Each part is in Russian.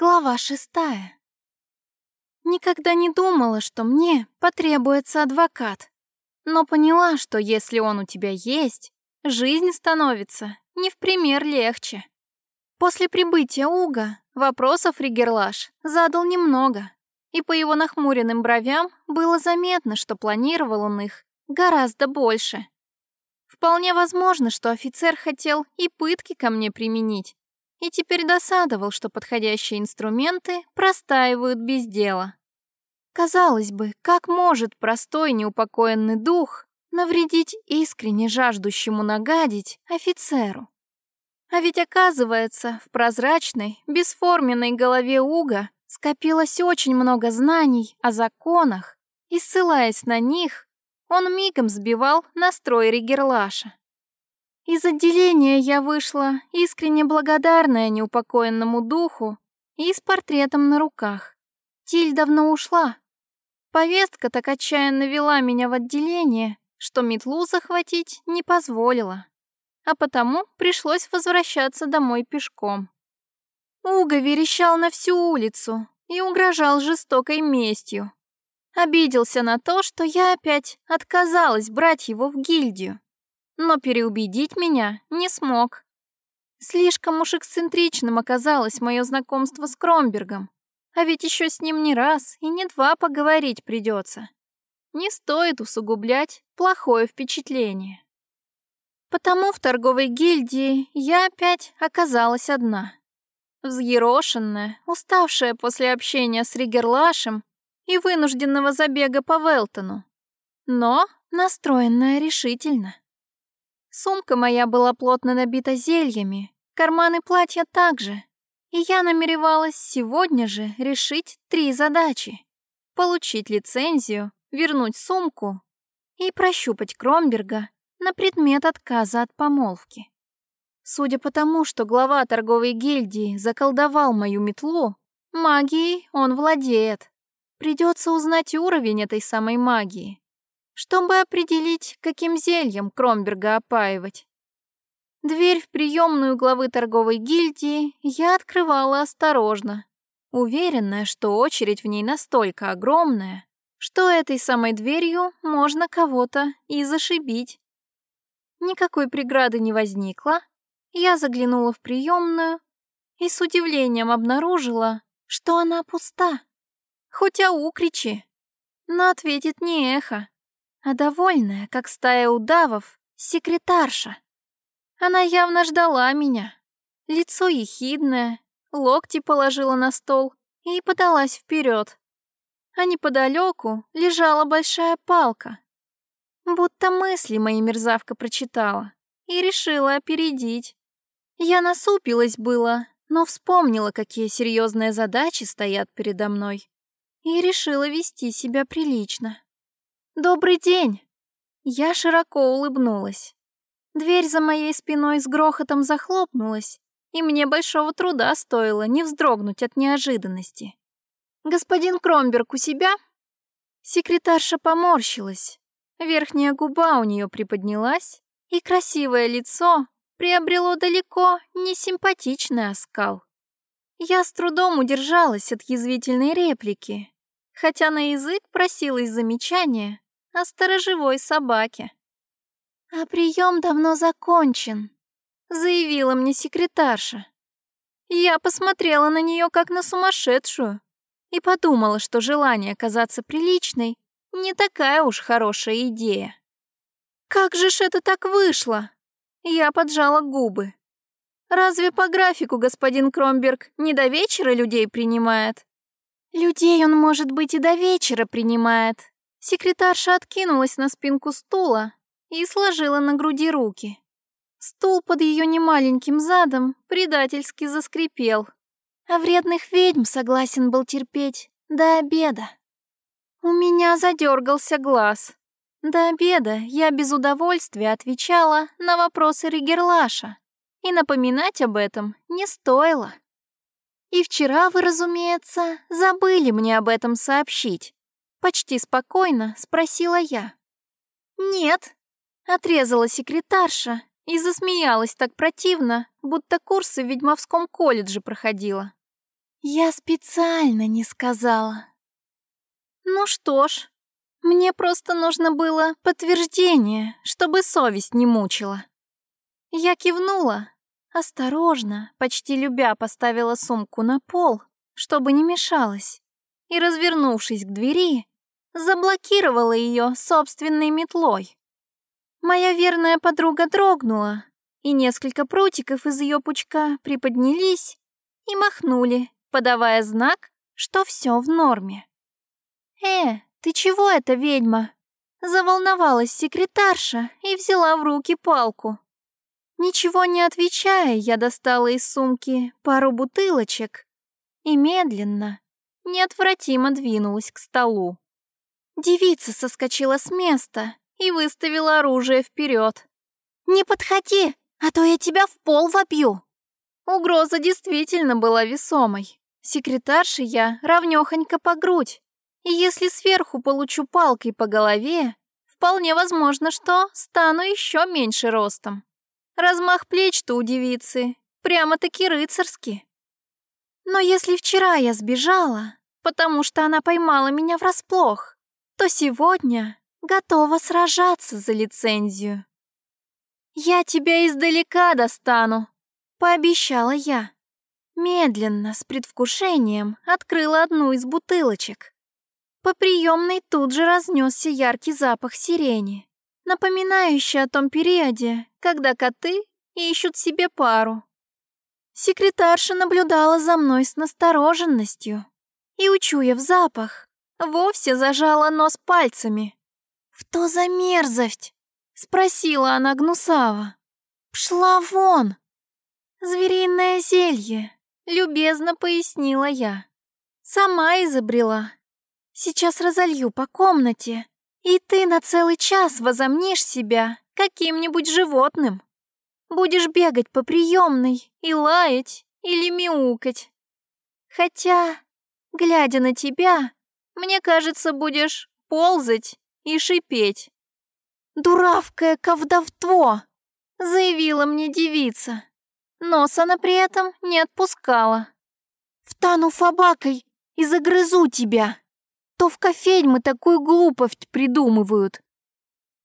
Глава шестая. Никогда не думала, что мне потребуется адвокат. Но поняла, что если он у тебя есть, жизнь становится не в пример легче. После прибытия Уга вопросов Ригерлаш задал немного, и по его нахмуренным бровям было заметно, что планировал он их гораздо больше. Вполне возможно, что офицер хотел и пытки ко мне применить, и теперь досадовал, что подходящие инструменты простаивают без дела. Казалось бы, как может простой неупокоенный дух навредить искренне жаждущему нагадить офицеру? А ведь оказывается, в прозрачной, бесформенной голове Уга скопилось очень много знаний о законах, и, ссылаясь на них, он мигом сбивал настрой Ригерлаша. Из отделения я вышла искренне благодарная неупокоенному духу и с портретом на руках. Тиль давно ушла. Повестка так отчаянно вела меня в отделение, что метлу захватить не позволила. А потому пришлось возвращаться домой пешком. Уга верещал на всю улицу и угрожал жестокой местью. Обиделся на то, что я опять отказалась брать его в гильдию но переубедить меня не смог. Слишком уж эксцентричным оказалось мое знакомство с Кромбергом, а ведь еще с ним не раз и не два поговорить придется. Не стоит усугублять плохое впечатление. Потому в торговой гильдии я опять оказалась одна. Взъерошенная, уставшая после общения с Ригерлашем и вынужденного забега по Велтону, но настроенная решительно. Сумка моя была плотно набита зельями, карманы платья также. И я намеревалась сегодня же решить три задачи. Получить лицензию, вернуть сумку и прощупать Кромберга на предмет отказа от помолвки. Судя по тому, что глава торговой гильдии заколдовал мою метлу, магией он владеет. Придется узнать уровень этой самой магии чтобы определить, каким зельем Кромберга опаивать. Дверь в приемную главы торговой гильдии я открывала осторожно, уверенная, что очередь в ней настолько огромная, что этой самой дверью можно кого-то и зашибить. Никакой преграды не возникло, я заглянула в приемную и с удивлением обнаружила, что она пуста. Хоть аукричи, но ответит не эхо а довольная, как стая удавов, секретарша. Она явно ждала меня. Лицо ехидное, локти положила на стол и подалась вперед. А неподалеку лежала большая палка. Будто мысли мои мерзавка прочитала и решила опередить. Я насупилась было, но вспомнила, какие серьезные задачи стоят передо мной, и решила вести себя прилично. «Добрый день!» Я широко улыбнулась. Дверь за моей спиной с грохотом захлопнулась, и мне большого труда стоило не вздрогнуть от неожиданности. «Господин Кромберг у себя?» Секретарша поморщилась. Верхняя губа у нее приподнялась, и красивое лицо приобрело далеко не симпатичный оскал. Я с трудом удержалась от язвительной реплики, хотя на язык просилось замечание, о сторожевой собаке. «А прием давно закончен», — заявила мне секретарша. Я посмотрела на нее как на сумасшедшую и подумала, что желание казаться приличной не такая уж хорошая идея. «Как же ж это так вышло?» Я поджала губы. «Разве по графику господин Кромберг не до вечера людей принимает?» «Людей он, может быть, и до вечера принимает, Секретарша откинулась на спинку стула и сложила на груди руки. Стул под ее немаленьким задом предательски заскрипел, а вредных ведьм согласен был терпеть до обеда. У меня задергался глаз. До обеда я без удовольствия отвечала на вопросы Ригерлаша, и напоминать об этом не стоило. И вчера вы, разумеется, забыли мне об этом сообщить. Почти спокойно спросила я. «Нет», — отрезала секретарша и засмеялась так противно, будто курсы в ведьмовском колледже проходила. Я специально не сказала. Ну что ж, мне просто нужно было подтверждение, чтобы совесть не мучила. Я кивнула, осторожно, почти любя, поставила сумку на пол, чтобы не мешалась, и, развернувшись к двери, заблокировала ее собственной метлой. Моя верная подруга дрогнула, и несколько прутиков из ее пучка приподнялись и махнули, подавая знак, что все в норме. «Э, ты чего это, ведьма?» Заволновалась секретарша и взяла в руки палку. Ничего не отвечая, я достала из сумки пару бутылочек и медленно, неотвратимо двинулась к столу. Девица соскочила с места и выставила оружие вперед. «Не подходи, а то я тебя в пол вобью!» Угроза действительно была весомой. Секретарше я равнёхонько по грудь. И если сверху получу палкой по голове, вполне возможно, что стану еще меньше ростом. Размах плеч-то у девицы прямо-таки рыцарский. Но если вчера я сбежала, потому что она поймала меня врасплох, то сегодня готова сражаться за лицензию. «Я тебя издалека достану», — пообещала я. Медленно, с предвкушением, открыла одну из бутылочек. По приемной тут же разнесся яркий запах сирени, напоминающий о том периоде, когда коты ищут себе пару. Секретарша наблюдала за мной с настороженностью и, учуяв запах, вовсе зажала нос пальцами. «Что за мерзость?» — спросила она гнусаво. «Пшла вон!» «Звериное зелье», — любезно пояснила я. «Сама изобрела. Сейчас разолью по комнате, и ты на целый час возомнишь себя каким-нибудь животным». Будешь бегать по приемной и лаять или мяукать. Хотя, глядя на тебя, мне кажется, будешь ползать и шипеть. «Дуравкое ковдовство!» — заявила мне девица. Нос она при этом не отпускала. «Втану фабакой и загрызу тебя!» То в кофейне такую глупость придумывают.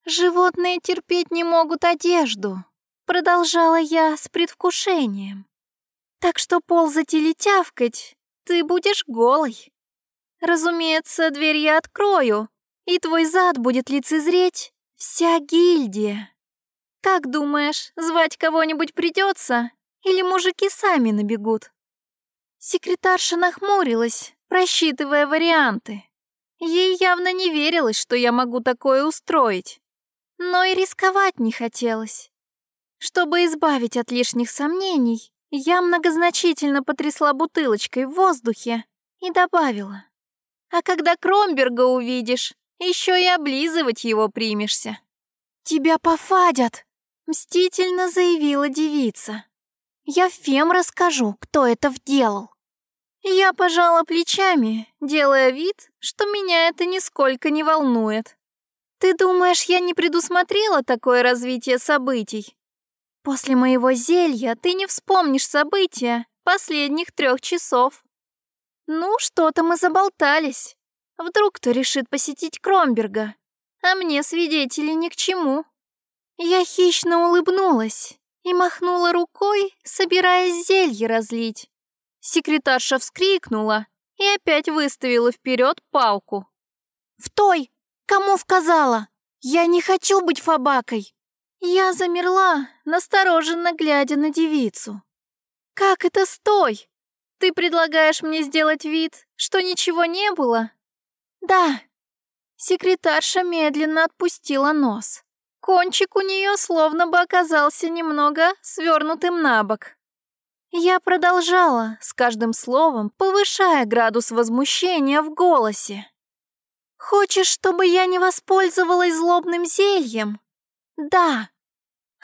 Животные терпеть не могут одежду, Продолжала я с предвкушением. Так что ползать или тявкать ты будешь голой. Разумеется, дверь я открою, и твой зад будет лицезреть вся гильдия. Как думаешь, звать кого-нибудь придется, или мужики сами набегут? Секретарша нахмурилась, просчитывая варианты. Ей явно не верилось, что я могу такое устроить. Но и рисковать не хотелось. Чтобы избавить от лишних сомнений, я многозначительно потрясла бутылочкой в воздухе и добавила. «А когда Кромберга увидишь, еще и облизывать его примешься». «Тебя пофадят!» — мстительно заявила девица. «Я Фем расскажу, кто это вделал». Я пожала плечами, делая вид, что меня это нисколько не волнует. «Ты думаешь, я не предусмотрела такое развитие событий?» После моего зелья ты не вспомнишь события последних трех часов. Ну, что-то мы заболтались. Вдруг кто решит посетить Кромберга, а мне свидетели ни к чему. Я хищно улыбнулась и махнула рукой, собираясь зелье разлить. Секретарша вскрикнула и опять выставила вперед палку. «В той! Кому вказала? Я не хочу быть фабакой!» Я замерла, настороженно глядя на девицу. «Как это стой? Ты предлагаешь мне сделать вид, что ничего не было?» «Да». Секретарша медленно отпустила нос. Кончик у нее словно бы оказался немного свернутым на бок. Я продолжала, с каждым словом повышая градус возмущения в голосе. «Хочешь, чтобы я не воспользовалась злобным зельем?» «Да».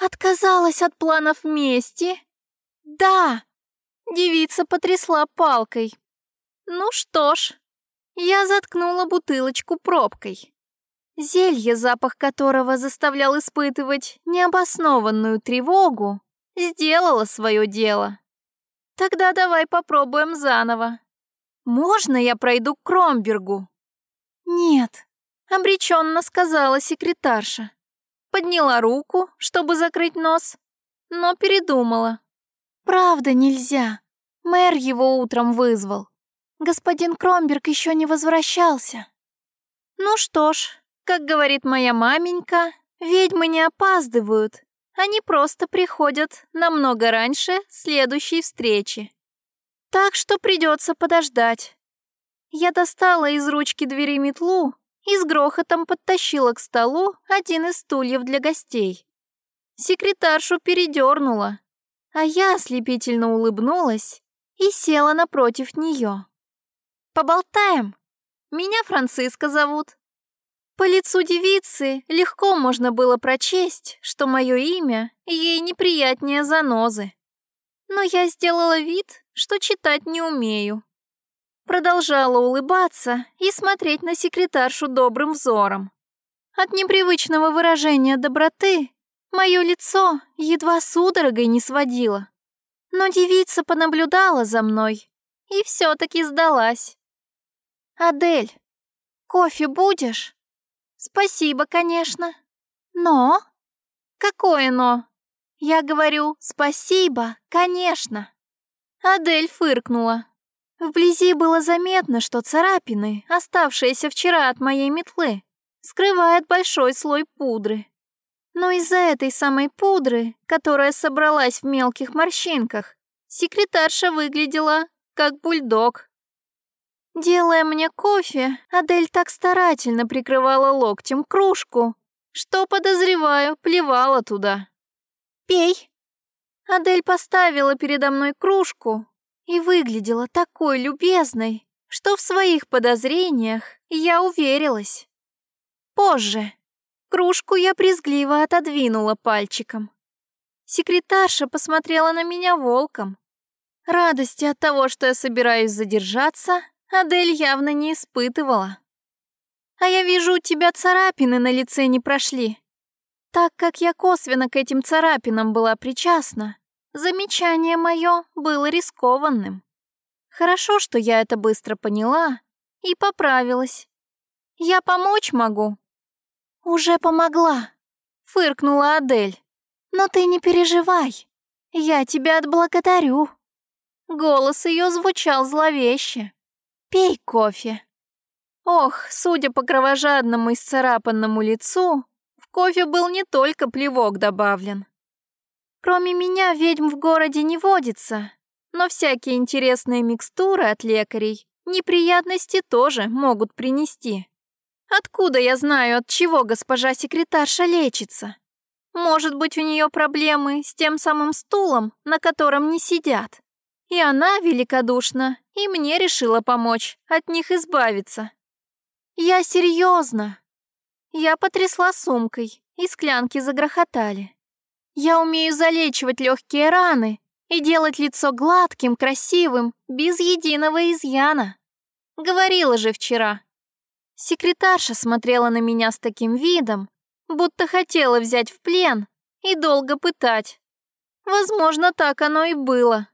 Отказалась от планов мести? Да. Девица потрясла палкой. Ну что ж, я заткнула бутылочку пробкой. Зелье, запах которого заставлял испытывать необоснованную тревогу, сделало свое дело. Тогда давай попробуем заново. Можно я пройду к Кромбергу? Нет, обреченно сказала секретарша. Подняла руку, чтобы закрыть нос, но передумала. Правда нельзя. Мэр его утром вызвал. Господин Кромберг еще не возвращался. Ну что ж, как говорит моя маменька, ведьмы не опаздывают. Они просто приходят намного раньше следующей встречи. Так что придется подождать. Я достала из ручки двери метлу и с грохотом подтащила к столу один из стульев для гостей. Секретаршу передернула, а я ослепительно улыбнулась и села напротив нее. «Поболтаем? Меня Франциска зовут». По лицу девицы легко можно было прочесть, что мое имя ей неприятнее занозы. Но я сделала вид, что читать не умею. Продолжала улыбаться и смотреть на секретаршу добрым взором. От непривычного выражения доброты мое лицо едва судорогой не сводило. Но девица понаблюдала за мной и все-таки сдалась. «Адель, кофе будешь?» «Спасибо, конечно. Но...» «Какое но?» «Я говорю, спасибо, конечно». Адель фыркнула. Вблизи было заметно, что царапины, оставшиеся вчера от моей метлы, скрывают большой слой пудры. Но из-за этой самой пудры, которая собралась в мелких морщинках, секретарша выглядела как бульдог. Делая мне кофе, Адель так старательно прикрывала локтем кружку, что, подозреваю, плевала туда. «Пей!» Адель поставила передо мной кружку и выглядела такой любезной, что в своих подозрениях я уверилась. Позже кружку я брезгливо отодвинула пальчиком. Секретарша посмотрела на меня волком. Радости от того, что я собираюсь задержаться, Адель явно не испытывала. «А я вижу, у тебя царапины на лице не прошли», так как я косвенно к этим царапинам была причастна, замечание мое было рискованным. Хорошо, что я это быстро поняла и поправилась. Я помочь могу. Уже помогла, фыркнула Адель. Но ты не переживай, я тебя отблагодарю. Голос ее звучал зловеще. Пей кофе. Ох, судя по кровожадному и сцарапанному лицу, кофе был не только плевок добавлен. Кроме меня ведьм в городе не водится, но всякие интересные микстуры от лекарей неприятности тоже могут принести. Откуда я знаю, от чего госпожа секретарша лечится? Может быть, у нее проблемы с тем самым стулом, на котором не сидят. И она великодушна, и мне решила помочь от них избавиться. Я серьезно. Я потрясла сумкой, и склянки загрохотали. Я умею залечивать легкие раны и делать лицо гладким, красивым, без единого изъяна. Говорила же вчера. Секретарша смотрела на меня с таким видом, будто хотела взять в плен и долго пытать. Возможно, так оно и было.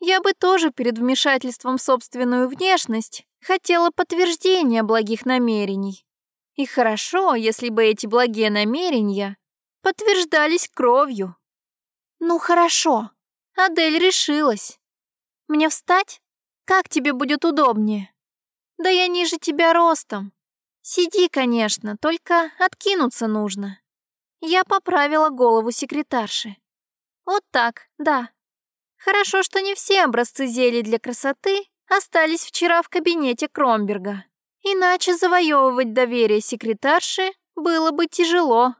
Я бы тоже перед вмешательством в собственную внешность хотела подтверждения благих намерений. И хорошо, если бы эти благие намерения подтверждались кровью. Ну хорошо, Адель решилась. Мне встать? Как тебе будет удобнее? Да я ниже тебя ростом. Сиди, конечно, только откинуться нужно. Я поправила голову секретарши. Вот так, да. Хорошо, что не все образцы зелий для красоты остались вчера в кабинете Кромберга. Иначе завоевывать доверие секретарши было бы тяжело.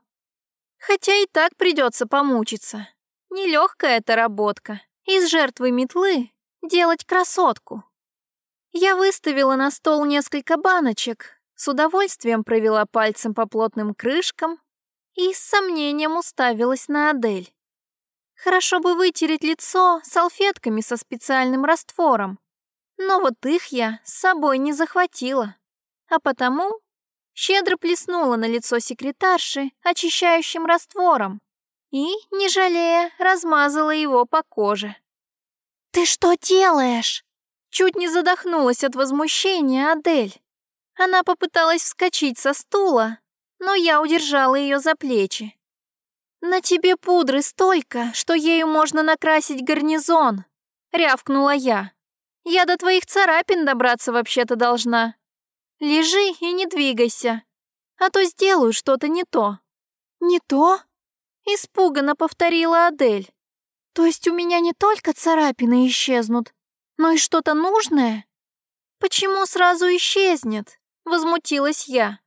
Хотя и так придется помучиться. Нелегкая эта работка. Из жертвы метлы делать красотку. Я выставила на стол несколько баночек, с удовольствием провела пальцем по плотным крышкам и с сомнением уставилась на Адель. Хорошо бы вытереть лицо салфетками со специальным раствором, но вот их я с собой не захватила а потому щедро плеснула на лицо секретарши очищающим раствором и, не жалея, размазала его по коже. «Ты что делаешь?» Чуть не задохнулась от возмущения Адель. Она попыталась вскочить со стула, но я удержала ее за плечи. «На тебе пудры столько, что ею можно накрасить гарнизон», — рявкнула я. «Я до твоих царапин добраться вообще-то должна. Лежи и не двигайся, а то сделаю что-то не то». «Не то?» — испуганно повторила Адель. «То есть у меня не только царапины исчезнут, но и что-то нужное?» «Почему сразу исчезнет?» — возмутилась я.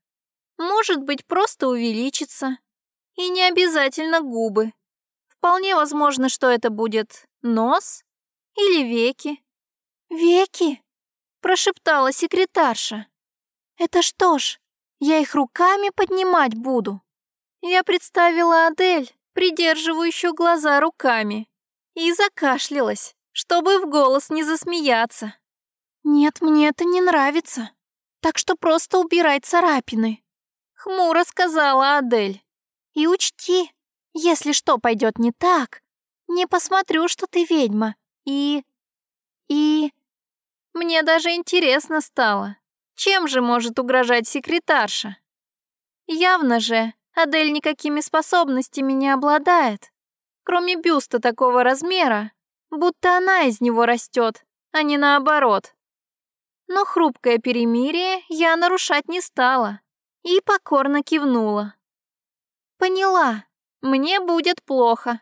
«Может быть, просто увеличится. И не обязательно губы. Вполне возможно, что это будет нос или веки». «Веки?» — прошептала секретарша. «Это что ж, я их руками поднимать буду?» Я представила Адель, придерживающую глаза руками, и закашлялась, чтобы в голос не засмеяться. «Нет, мне это не нравится, так что просто убирай царапины», — хмуро сказала Адель. «И учти, если что пойдет не так, не посмотрю, что ты ведьма, и... и...» Мне даже интересно стало, чем же может угрожать секретарша? Явно же Адель никакими способностями не обладает, кроме бюста такого размера, будто она из него растет, а не наоборот. Но хрупкое перемирие я нарушать не стала и покорно кивнула. Поняла, мне будет плохо.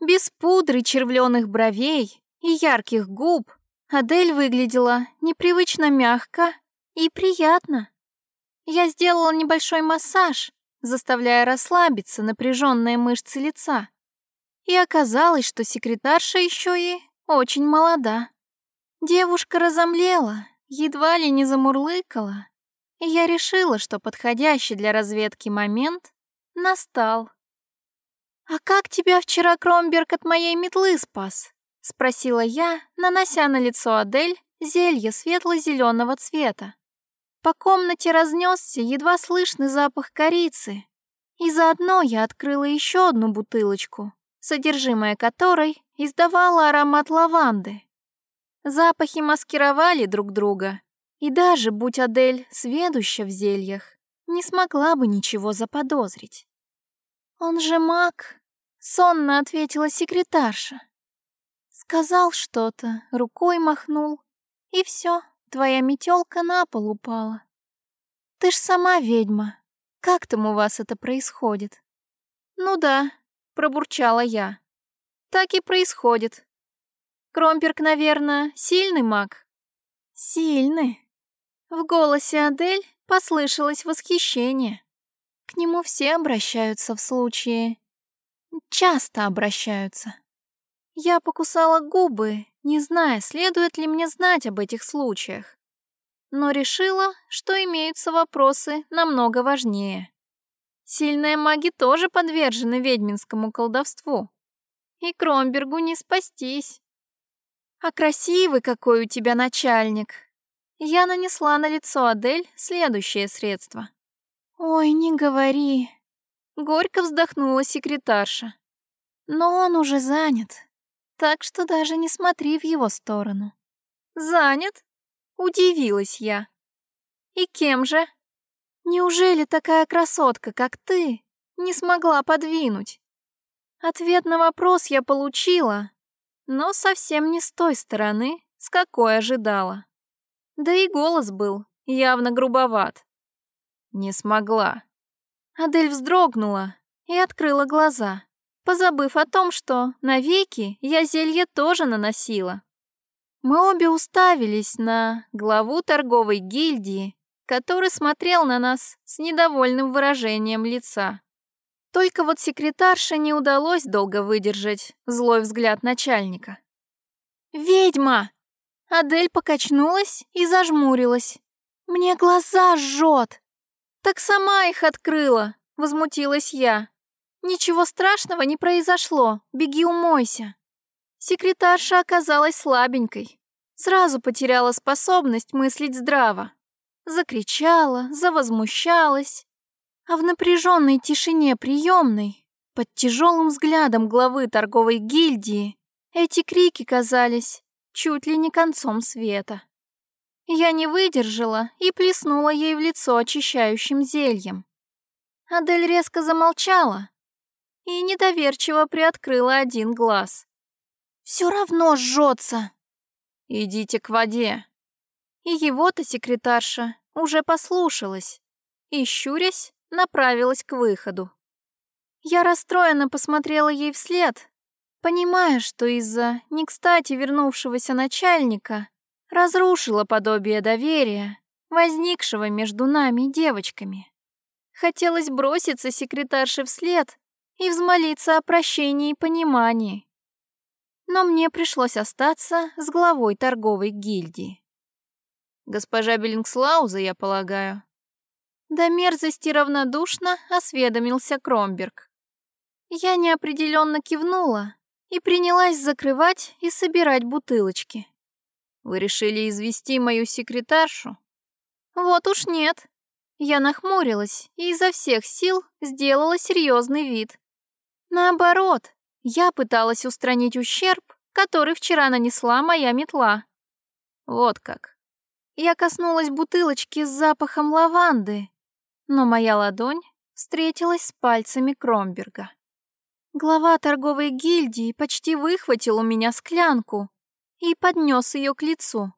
Без пудры червленых бровей и ярких губ Адель выглядела непривычно мягко и приятно. Я сделала небольшой массаж, заставляя расслабиться напряженные мышцы лица. И оказалось, что секретарша еще и очень молода. Девушка разомлела, едва ли не замурлыкала, и я решила, что подходящий для разведки момент настал. «А как тебя вчера Кромберг от моей метлы спас?» — спросила я, нанося на лицо Адель зелье светло-зеленого цвета. По комнате разнесся едва слышный запах корицы, и заодно я открыла еще одну бутылочку, содержимое которой издавало аромат лаванды. Запахи маскировали друг друга, и даже, будь Адель сведуща в зельях, не смогла бы ничего заподозрить. «Он же маг», — сонно ответила секретарша. Сказал что-то, рукой махнул, и все, твоя метелка на пол упала. Ты ж сама ведьма. Как там у вас это происходит? Ну да, пробурчала я. Так и происходит. Кромперк, наверное, сильный маг. Сильный. В голосе Адель послышалось восхищение. К нему все обращаются в случае... Часто обращаются. Я покусала губы, не зная, следует ли мне знать об этих случаях. Но решила, что имеются вопросы намного важнее. Сильные маги тоже подвержены ведьминскому колдовству. И Кромбергу не спастись. А красивый какой у тебя начальник. Я нанесла на лицо Адель следующее средство. Ой, не говори. Горько вздохнула секретарша. Но он уже занят так что даже не смотри в его сторону. Занят? Удивилась я. И кем же? Неужели такая красотка, как ты, не смогла подвинуть? Ответ на вопрос я получила, но совсем не с той стороны, с какой ожидала. Да и голос был явно грубоват. Не смогла. Адель вздрогнула и открыла глаза позабыв о том, что навеки я зелье тоже наносила. Мы обе уставились на главу торговой гильдии, который смотрел на нас с недовольным выражением лица. Только вот секретарше не удалось долго выдержать злой взгляд начальника. «Ведьма!» Адель покачнулась и зажмурилась. «Мне глаза жжет!» «Так сама их открыла!» — возмутилась я. Ничего страшного не произошло, беги умойся. Секретарша оказалась слабенькой. Сразу потеряла способность мыслить здраво. Закричала, завозмущалась. А в напряженной тишине приемной, под тяжелым взглядом главы торговой гильдии, эти крики казались чуть ли не концом света. Я не выдержала и плеснула ей в лицо очищающим зельем. Адель резко замолчала и недоверчиво приоткрыла один глаз. «Все равно жжется!» «Идите к воде!» И его-то секретарша уже послушалась и, щурясь, направилась к выходу. Я расстроенно посмотрела ей вслед, понимая, что из-за не кстати вернувшегося начальника разрушила подобие доверия, возникшего между нами девочками. Хотелось броситься секретарше вслед и взмолиться о прощении и понимании. Но мне пришлось остаться с главой торговой гильдии. «Госпожа Беллингслауза, я полагаю?» До мерзости равнодушно осведомился Кромберг. Я неопределенно кивнула и принялась закрывать и собирать бутылочки. «Вы решили извести мою секретаршу?» «Вот уж нет», я нахмурилась и изо всех сил сделала серьезный вид. Наоборот, я пыталась устранить ущерб, который вчера нанесла моя метла. Вот как. Я коснулась бутылочки с запахом лаванды, но моя ладонь встретилась с пальцами Кромберга. Глава торговой гильдии почти выхватил у меня склянку и поднес ее к лицу.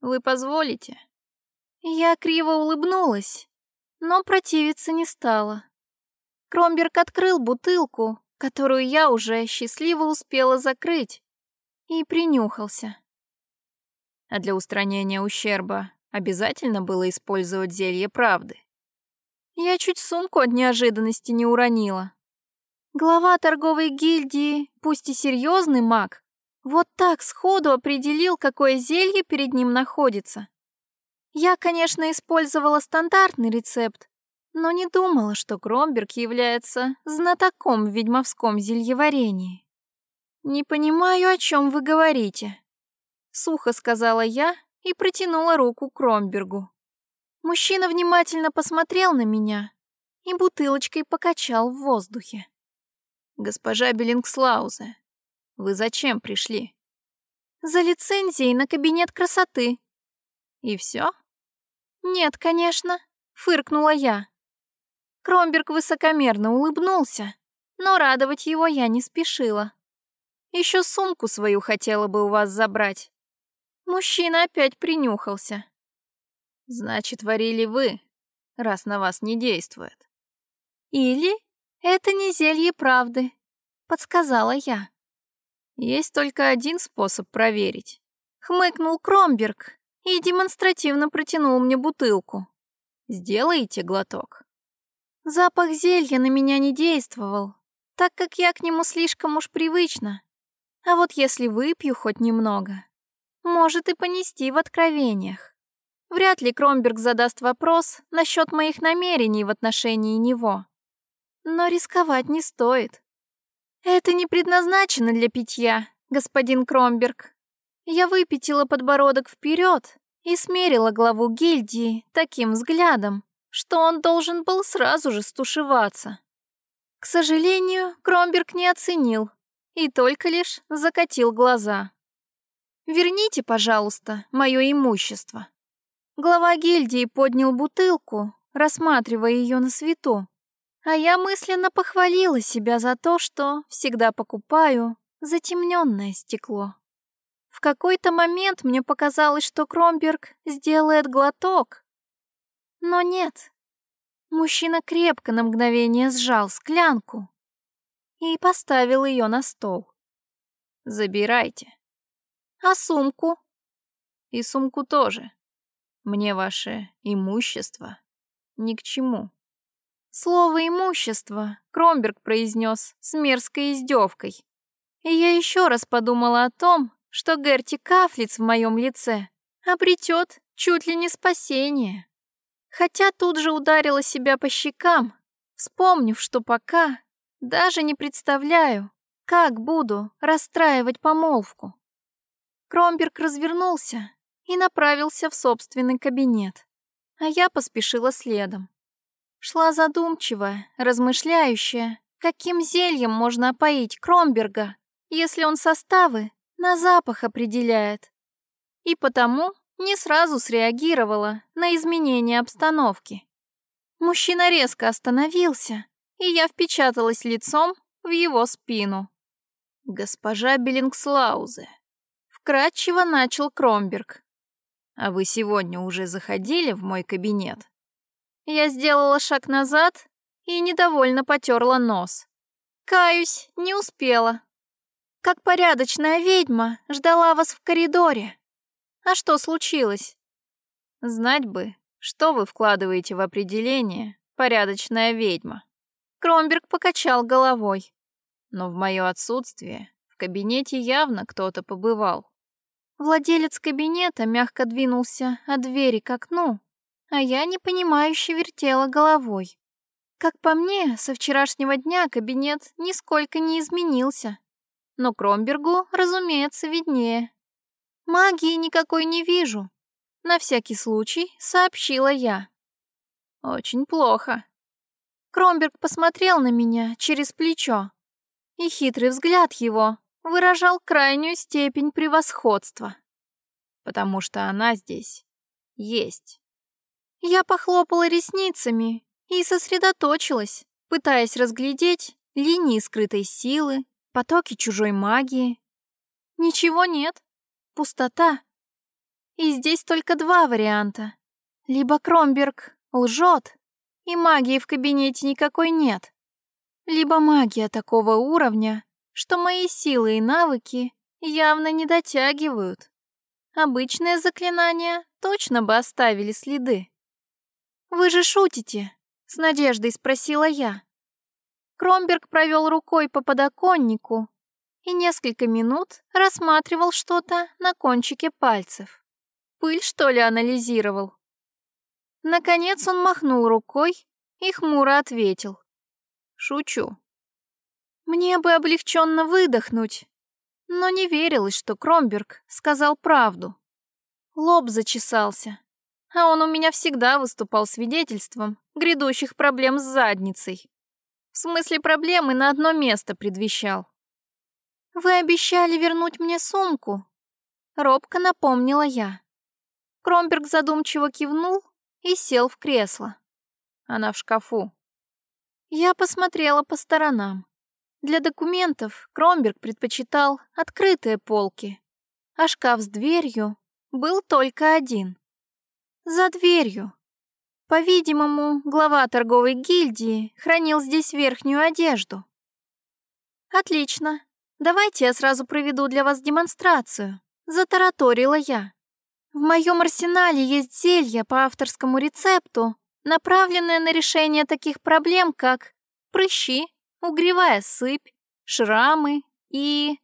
«Вы позволите?» Я криво улыбнулась, но противиться не стала. Кромберг открыл бутылку, которую я уже счастливо успела закрыть, и принюхался. А для устранения ущерба обязательно было использовать зелье правды. Я чуть сумку от неожиданности не уронила. Глава торговой гильдии, пусть и серьезный маг, вот так сходу определил, какое зелье перед ним находится. Я, конечно, использовала стандартный рецепт, но не думала, что Кромберг является знатоком в ведьмовском зельеварении. «Не понимаю, о чем вы говорите», — сухо сказала я и протянула руку Кромбергу. Мужчина внимательно посмотрел на меня и бутылочкой покачал в воздухе. «Госпожа Беллингслаузе, вы зачем пришли?» «За лицензией на кабинет красоты». «И все?» «Нет, конечно», — фыркнула я. Кромберг высокомерно улыбнулся, но радовать его я не спешила. Еще сумку свою хотела бы у вас забрать. Мужчина опять принюхался. Значит, варили вы, раз на вас не действует. Или это не зелье правды, подсказала я. Есть только один способ проверить. Хмыкнул Кромберг и демонстративно протянул мне бутылку. «Сделайте глоток». Запах зелья на меня не действовал, так как я к нему слишком уж привычна. А вот если выпью хоть немного, может и понести в откровениях. Вряд ли Кромберг задаст вопрос насчет моих намерений в отношении него. Но рисковать не стоит. Это не предназначено для питья, господин Кромберг. Я выпятила подбородок вперед и смерила главу гильдии таким взглядом, что он должен был сразу же стушеваться. К сожалению, Кромберг не оценил и только лишь закатил глаза. «Верните, пожалуйста, мое имущество». Глава гильдии поднял бутылку, рассматривая ее на свету, а я мысленно похвалила себя за то, что всегда покупаю затемненное стекло. В какой-то момент мне показалось, что Кромберг сделает глоток. Но нет. Мужчина крепко на мгновение сжал склянку и поставил ее на стол. «Забирайте». «А сумку?» «И сумку тоже. Мне ваше имущество ни к чему». Слово «имущество» Кромберг произнес с мерзкой издевкой. И я еще раз подумала о том, что Герти Кафлиц в моем лице обретет чуть ли не спасение. Хотя тут же ударила себя по щекам, вспомнив, что пока даже не представляю, как буду расстраивать помолвку. Кромберг развернулся и направился в собственный кабинет, а я поспешила следом. Шла задумчивая, размышляющая, каким зельем можно опоить Кромберга, если он составы на запах определяет. И потому не сразу среагировала на изменение обстановки. Мужчина резко остановился, и я впечаталась лицом в его спину. «Госпожа Беллингслаузе», — вкратчиво начал Кромберг. «А вы сегодня уже заходили в мой кабинет?» Я сделала шаг назад и недовольно потерла нос. Каюсь, не успела. Как порядочная ведьма ждала вас в коридоре. А что случилось? Знать бы, что вы вкладываете в определение «порядочная ведьма». Кромберг покачал головой. Но в мое отсутствие в кабинете явно кто-то побывал. Владелец кабинета мягко двинулся от двери к окну, а я непонимающе вертела головой. Как по мне, со вчерашнего дня кабинет нисколько не изменился. Но Кромбергу, разумеется, виднее. Магии никакой не вижу. На всякий случай сообщила я. Очень плохо. Кромберг посмотрел на меня через плечо, и хитрый взгляд его выражал крайнюю степень превосходства. Потому что она здесь есть. Я похлопала ресницами и сосредоточилась, пытаясь разглядеть линии скрытой силы, потоки чужой магии. Ничего нет, пустота. И здесь только два варианта. Либо Кромберг лжет, и магии в кабинете никакой нет, либо магия такого уровня, что мои силы и навыки явно не дотягивают. Обычные заклинания точно бы оставили следы. «Вы же шутите?» С надеждой спросила я. Кромберг провел рукой по подоконнику и несколько минут рассматривал что-то на кончике пальцев. Пыль, что ли, анализировал? Наконец он махнул рукой и хмуро ответил. «Шучу». Мне бы облегченно выдохнуть, но не верилось, что Кромберг сказал правду. Лоб зачесался а он у меня всегда выступал свидетельством грядущих проблем с задницей. В смысле проблемы на одно место предвещал. «Вы обещали вернуть мне сумку», — робко напомнила я. Кромберг задумчиво кивнул и сел в кресло. Она в шкафу. Я посмотрела по сторонам. Для документов Кромберг предпочитал открытые полки, а шкаф с дверью был только один за дверью. По-видимому, глава торговой гильдии хранил здесь верхнюю одежду. Отлично. Давайте я сразу проведу для вас демонстрацию. Затараторила я. В моем арсенале есть зелье по авторскому рецепту, направленное на решение таких проблем, как прыщи, угревая сыпь, шрамы и...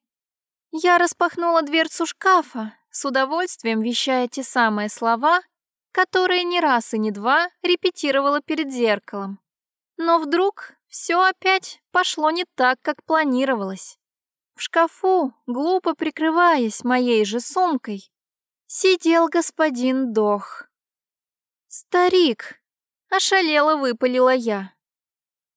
Я распахнула дверцу шкафа, с удовольствием вещая те самые слова, которые не раз и не два репетировала перед зеркалом. Но вдруг все опять пошло не так, как планировалось. В шкафу, глупо прикрываясь моей же сумкой, сидел господин Дох. «Старик!» — ошалело выпалила я.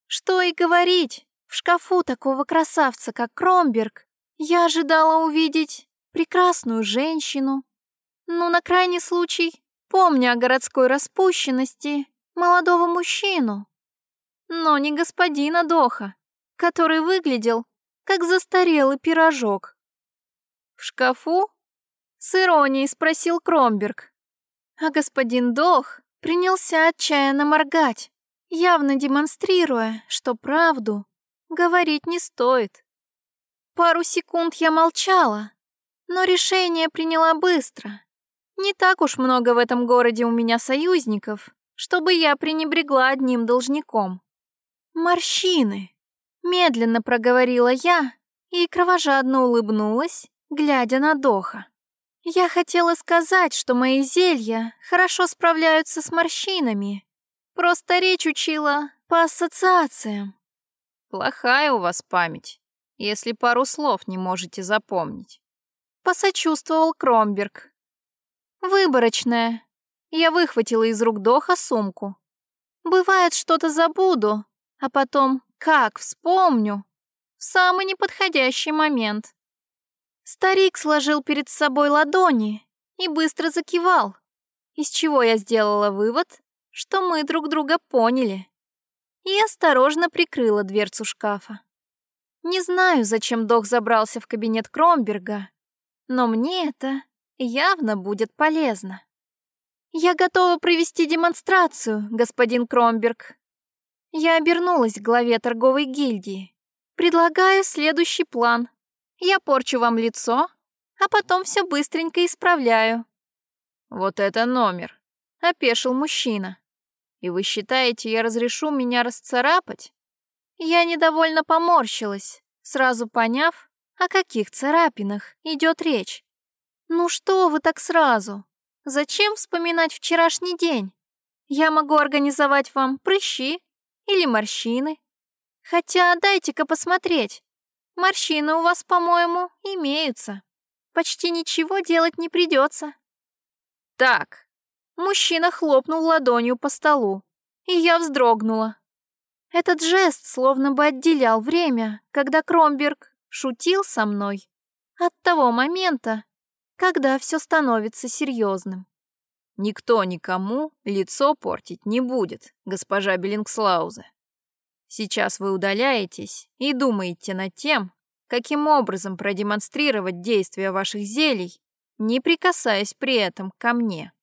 Что и говорить, в шкафу такого красавца, как Кромберг, я ожидала увидеть прекрасную женщину, ну, на крайний случай, помня о городской распущенности, молодого мужчину. Но не господина Доха, который выглядел как застарелый пирожок. В шкафу? С иронией спросил Кромберг. А господин Дох принялся отчаянно моргать, явно демонстрируя, что правду говорить не стоит. Пару секунд я молчала, но решение приняла быстро. Не так уж много в этом городе у меня союзников, чтобы я пренебрегла одним должником. Морщины. Медленно проговорила я и кровожадно улыбнулась, глядя на Доха. Я хотела сказать, что мои зелья хорошо справляются с морщинами. Просто речь учила по ассоциациям. Плохая у вас память, если пару слов не можете запомнить. Посочувствовал Кромберг, Выборочная. Я выхватила из рук Доха сумку. Бывает, что-то забуду, а потом, как вспомню, в самый неподходящий момент. Старик сложил перед собой ладони и быстро закивал, из чего я сделала вывод, что мы друг друга поняли, и осторожно прикрыла дверцу шкафа. Не знаю, зачем Док забрался в кабинет Кромберга, но мне это явно будет полезно. Я готова провести демонстрацию, господин Кромберг. Я обернулась к главе торговой гильдии. Предлагаю следующий план. Я порчу вам лицо, а потом все быстренько исправляю. Вот это номер, опешил мужчина. И вы считаете, я разрешу меня расцарапать? Я недовольно поморщилась, сразу поняв, о каких царапинах идет речь. Ну что вы так сразу? Зачем вспоминать вчерашний день? Я могу организовать вам прыщи или морщины. Хотя дайте-ка посмотреть. Морщины у вас, по-моему, имеются. Почти ничего делать не придется. Так. Мужчина хлопнул ладонью по столу, и я вздрогнула. Этот жест словно бы отделял время, когда Кромберг шутил со мной, от того момента, когда все становится серьезным. Никто никому лицо портить не будет, госпожа Беллингслаузе. Сейчас вы удаляетесь и думаете над тем, каким образом продемонстрировать действие ваших зелий, не прикасаясь при этом ко мне.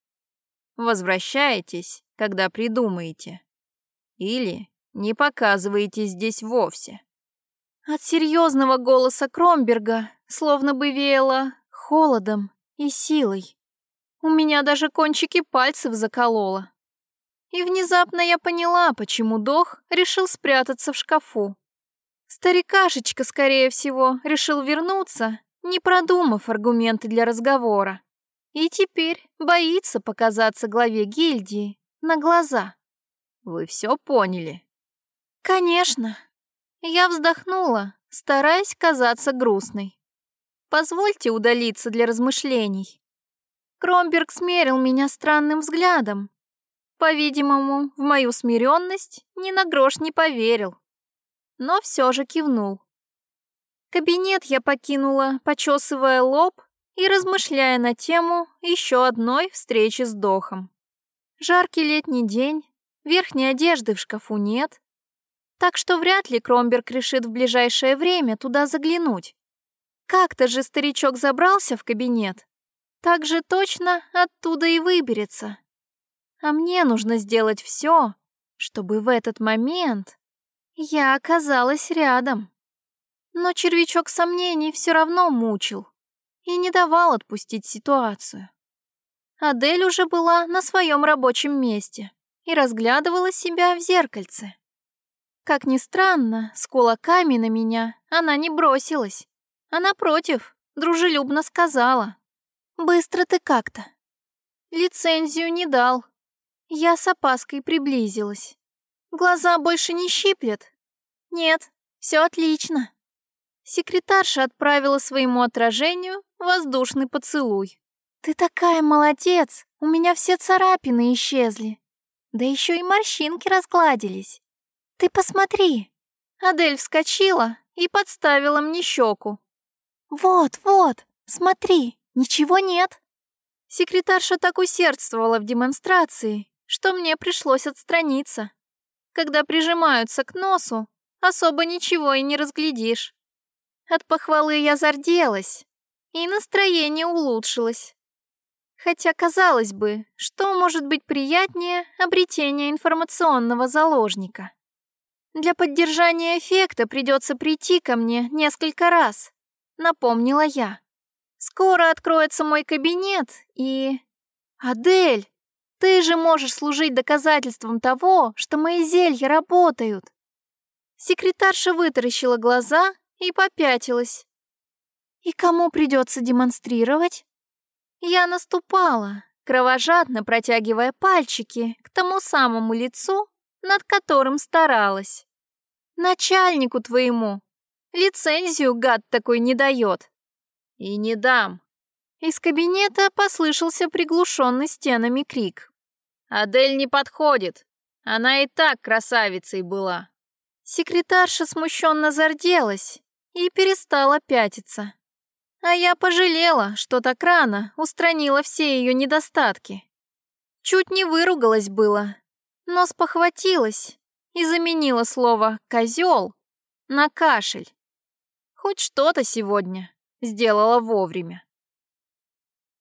Возвращаетесь, когда придумаете. Или не показываетесь здесь вовсе. От серьезного голоса Кромберга словно бы веяло холодом и силой. У меня даже кончики пальцев закололо. И внезапно я поняла, почему Дох решил спрятаться в шкафу. Старикашечка, скорее всего, решил вернуться, не продумав аргументы для разговора. И теперь боится показаться главе гильдии на глаза. Вы все поняли? Конечно. Я вздохнула, стараясь казаться грустной. Позвольте удалиться для размышлений. Кромберг смерил меня странным взглядом, по-видимому, в мою смиренность ни на грош не поверил, но все же кивнул. Кабинет я покинула, почесывая лоб и размышляя на тему еще одной встречи с Дохом. Жаркий летний день, верхней одежды в шкафу нет, так что вряд ли Кромберг решит в ближайшее время туда заглянуть. Как-то же старичок забрался в кабинет, так же точно оттуда и выберется. А мне нужно сделать все, чтобы в этот момент я оказалась рядом. Но червячок сомнений все равно мучил и не давал отпустить ситуацию. Адель уже была на своем рабочем месте и разглядывала себя в зеркальце. Как ни странно, с кулаками на меня она не бросилась, а напротив, дружелюбно сказала. «Быстро ты как-то». Лицензию не дал, я с опаской приблизилась. Глаза больше не щиплет? Нет, все отлично. Секретарша отправила своему отражению воздушный поцелуй. Ты такая молодец, у меня все царапины исчезли. Да еще и морщинки разгладились. Ты посмотри. Адель вскочила и подставила мне щеку. Вот, вот, смотри, ничего нет. Секретарша так усердствовала в демонстрации, что мне пришлось отстраниться. Когда прижимаются к носу, особо ничего и не разглядишь. От похвалы я зарделась, и настроение улучшилось. Хотя, казалось бы, что может быть приятнее обретения информационного заложника? Для поддержания эффекта придется прийти ко мне несколько раз, напомнила я. Скоро откроется мой кабинет, и... Адель! Ты же можешь служить доказательством того, что мои зелья работают. Секретарша вытаращила глаза и попятилась. И кому придется демонстрировать? Я наступала, кровожадно протягивая пальчики к тому самому лицу, над которым старалась. Начальнику твоему. Лицензию гад такой не дает. И не дам. Из кабинета послышался приглушенный стенами крик. «Адель не подходит. Она и так красавицей была». Секретарша смущенно зарделась и перестала пятиться. А я пожалела, что так рано устранила все ее недостатки. Чуть не выругалась было, но спохватилась и заменила слово «козел» на «кашель». Хоть что-то сегодня сделала вовремя.